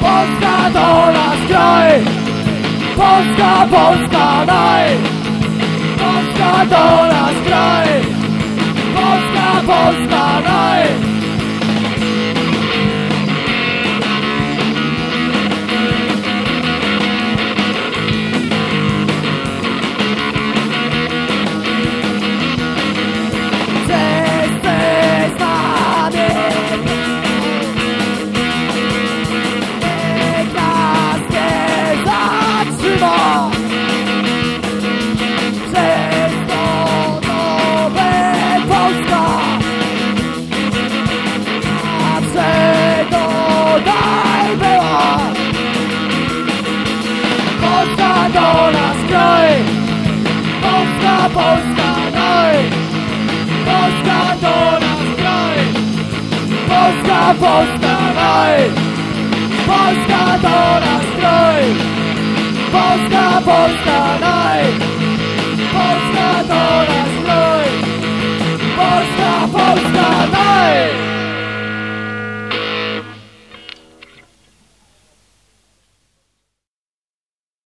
Polska to Polska, Polska Polska do nas kraj Polska, Polska Polska, naj Polska to nasz kraj! Polska, Polska naj Polska to nasz kraj! Polska, Polska